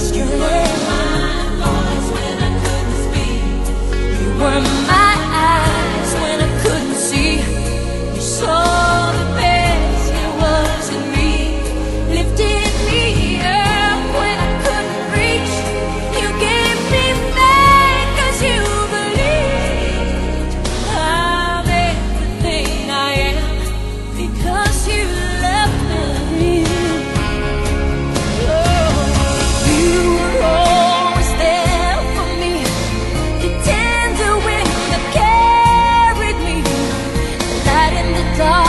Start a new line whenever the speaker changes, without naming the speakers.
straight. 더